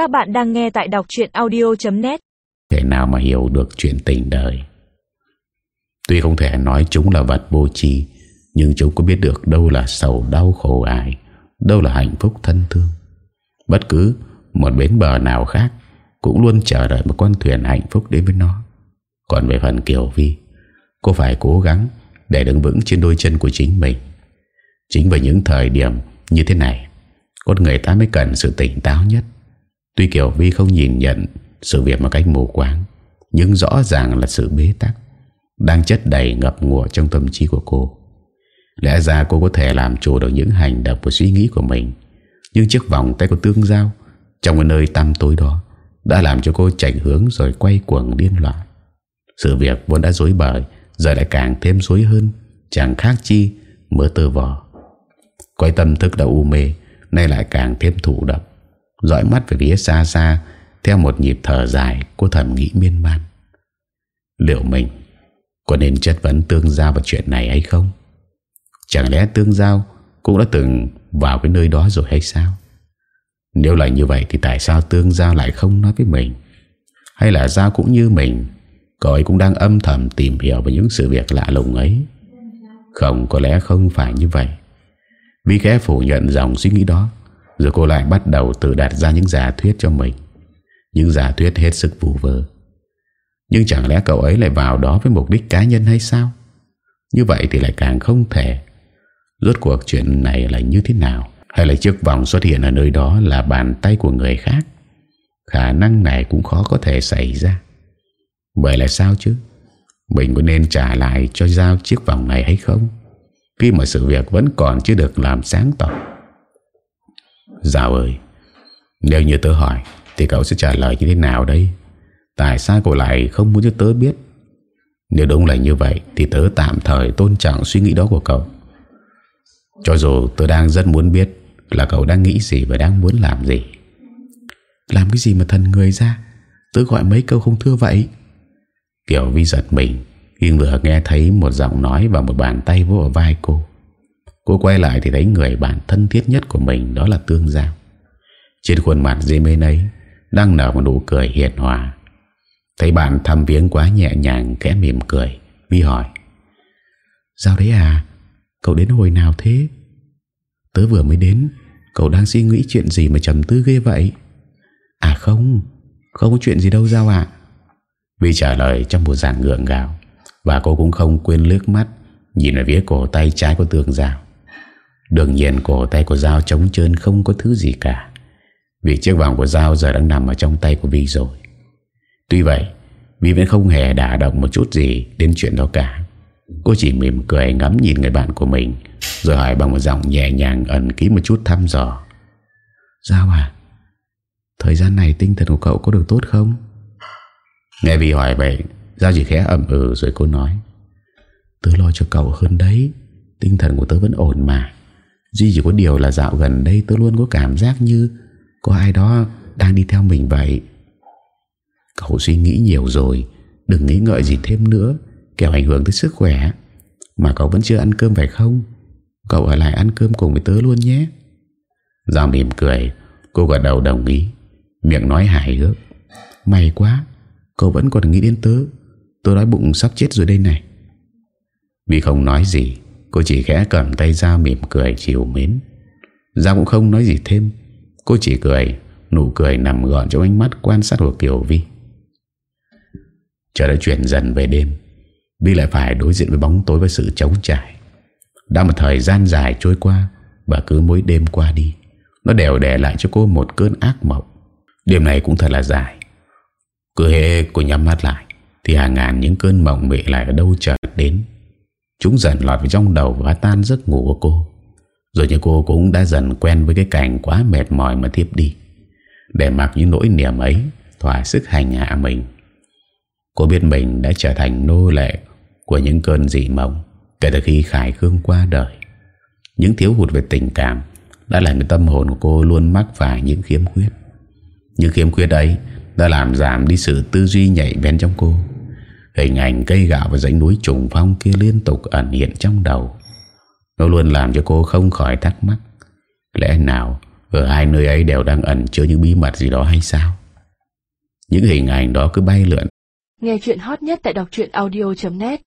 Các bạn đang nghe tại đọc chuyện audio.net Thể nào mà hiểu được chuyện tình đời? Tuy không thể nói chúng là vật vô tri Nhưng chúng có biết được đâu là sầu đau khổ ai, Đâu là hạnh phúc thân thương. Bất cứ một bến bờ nào khác Cũng luôn chờ đợi một con thuyền hạnh phúc đến với nó. Còn về phần Kiều Vi Cô phải cố gắng Để đứng vững trên đôi chân của chính mình. Chính vào những thời điểm như thế này Con người ta mới cần sự tỉnh táo nhất. Tuy Kiều Vi không nhìn nhận sự việc một cách mù quáng, Nhưng rõ ràng là sự bế tắc, Đang chất đầy ngập ngụa trong tâm trí của cô. Lẽ ra cô có thể làm chủ được những hành động và suy nghĩ của mình, Nhưng chiếc vòng tay của tương giao Trong cái nơi tăm tối đó Đã làm cho cô chạy hướng rồi quay cuồng điên loạn. Sự việc vốn đã dối bời, Giờ lại càng thêm dối hơn, Chẳng khác chi mớ tơ vò. Quay tâm thức đã u mê, Nay lại càng thêm thủ đập dõi mắt về phía xa xa, theo một nhịp thở dài cô thầm nghĩ miên man. Liệu mình có nên chất vấn tương giao vào chuyện này hay không? Chẳng lẽ tương giao cũng đã từng vào cái nơi đó rồi hay sao? Nếu là như vậy thì tại sao tương giao lại không nói với mình? Hay là giao cũng như mình, cậu ấy cũng đang âm thầm tìm hiểu về những sự việc lạ lùng ấy? Không, có lẽ không phải như vậy. Vì khẽ phủ nhận dòng suy nghĩ đó rồi cô lại bắt đầu tự đặt ra những giả thuyết cho mình. Những giả thuyết hết sức phù vơ. Nhưng chẳng lẽ cậu ấy lại vào đó với mục đích cá nhân hay sao? Như vậy thì lại càng không thể. Rốt cuộc chuyện này là như thế nào? Hay là chiếc vòng xuất hiện ở nơi đó là bàn tay của người khác? Khả năng này cũng khó có thể xảy ra. Bởi là sao chứ? Mình có nên trả lại cho Giao chiếc vòng này hay không? Khi mà sự việc vẫn còn chưa được làm sáng tỏ Giao ơi, Nếu như tớ hỏi Thì cậu sẽ trả lời như thế nào đây? Tại sao cậu lại không muốn cho tớ biết? Nếu đúng là như vậy Thì tớ tạm thời tôn trọng suy nghĩ đó của cậu. Cho dù tớ đang rất muốn biết Là cậu đang nghĩ gì và đang muốn làm gì. Làm cái gì mà thần người ra? Tớ gọi mấy câu không thưa vậy? Kiểu vi giật mình, khi vừa nghe thấy một giọng nói Và một bàn tay vô ở vai cô. Cô quay lại thì thấy người bạn thân thiết nhất của mình Đó là Tương Giao. Trên khuôn mặt dê mê ấy Đang nở một nụ cười hiền hòa. Thấy bạn thăm viếng quá nhẹ nhàng Kẽ mỉm cười Vi hỏi. Giao đấy à? Cậu đến hồi nào thế? Tớ vừa mới đến, Cậu đang suy nghĩ chuyện gì mà trầm tư ghê vậy? À không Không có chuyện gì đâu Giao ạ. Vi trả lời trong một dạng ngượng gạo Và cô cũng không quên lướt mắt, Nhìn về phía cổ tay trái của Tương Giao. Đương nhiên cổ tay của Giao trống trơn không có thứ gì cả. Vì chiếc vòng của Giao giờ đang nằm ở trong tay của Vi rồi. Tuy vậy Vi vẫn không hề đả động một chút gì đến chuyện đó cả. Cô chỉ mỉm cười ngắm nhìn người bạn của mình Rồi hỏi bằng một giọng nhẹ nhàng ẩn ký một chút thăm dò. Giao à Thời gian này tinh thần của cậu có được tốt không? Nghe Vi hỏi vậy Giao chỉ khẽ ẩm ừ rồi cô nói. Tớ lo cho cậu hơn đấy Tinh thần của tớ vẫn ổn mà Duy chỉ có điều là dạo gần đây tôi luôn có cảm giác như Có ai đó đang đi theo mình vậy. Cậu suy nghĩ nhiều rồi, Đừng nghĩ ngợi gì thêm nữa, Kẻo ảnh hưởng tới sức khỏe. Mà cậu vẫn chưa ăn cơm phải không? Cậu ở lại ăn cơm cùng với tớ luôn nhé. Giao mỉm cười, Cô gật đầu đồng ý. Miệng nói hài hước. May quá, Cậu vẫn còn nghĩ đến tớ. Tôi đói bụng sắp chết rồi đây này. Vì không nói gì Cô chỉ khẽ cầm tay ra mỉm cười chiều mến. Giao cũng không nói gì thêm. Cô chỉ cười, Nụ cười nằm gọn trong ánh mắt quan sát của Kiều Vi. Chờ đã chuyển dần về đêm. Vi lại phải đối diện với bóng tối và sự trống trải. Đã một thời gian dài trôi qua Và cứ mỗi đêm qua đi, Nó đều để lại cho cô một cơn ác mộng. Đêm này cũng thật là dài. Cứ hệ cô nhắm mắt lại, Thì hàng ngàn những cơn mộng mị lại ở đâu chợt đến. Chúng dần lọt vào trong đầu và tan giấc ngủ của cô. Rồi như cô cũng đã dần quen với cái cảnh quá mệt mỏi mà tiếp đi. Để mặc những nỗi niềm ấy, Thỏa sức hành hạ mình. Cô biết mình đã trở thành nô lệ Của những cơn dị mộng, Kể từ khi Khải Khương qua đời. Những thiếu hụt về tình cảm Đã làm cho tâm hồn của cô luôn mắc phải những khiếm khuyết. Những khiếm khuyết ấy Đã làm giảm đi sự tư duy nhạy bén trong cô. Hình ảnh cây gạo và dãy núi trùng phong kia liên tục ẩn hiện trong đầu. Nó luôn làm cho cô không khỏi thắc mắc, Lẽ nào Ở hai nơi ấy đều đang ẩn chứa những bí mật gì đó hay sao? Những hình ảnh đó cứ bay lượn. Nghe chuyện hot nhất tại đọc audio.net